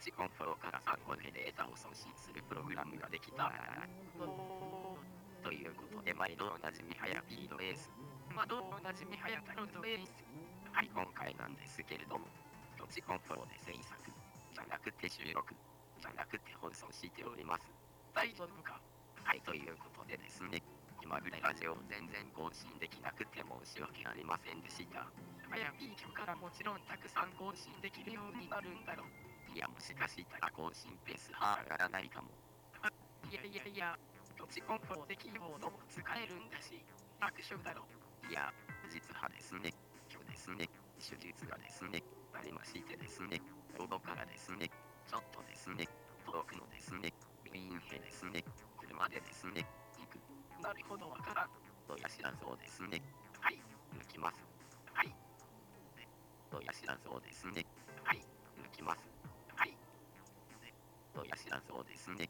ちコンフォーから参考でデータを送信するプログラムができた。ということで、毎度おなじみはやピードエース。まどおなじみはやタロッドエース。はい、今回なんですけれども、土地コンフォーで制作、じゃなくて収録、じゃなくて放送しております。大丈夫かはい、ということでですね、今ぐらいラジオを全然更新できなくて申し訳ありませんでした。はやピー今日からもちろんたくさん更新できるようになるんだろう。もしかしたら更新ペースは上がらないかも。あいやいやいや、土地コンフォーでキーボードも使えるんだし、楽勝だろ。いや、実はですね、今日ですね、手術がですね、ありましてですね、喉からですね、ちょっとですね、遠くのですね、病院へですね、車でですね、行く。なるほどわからん。親知らずをですね、はい、抜きます。はい。とや知らずをですね、はい、抜きます。したそうですね。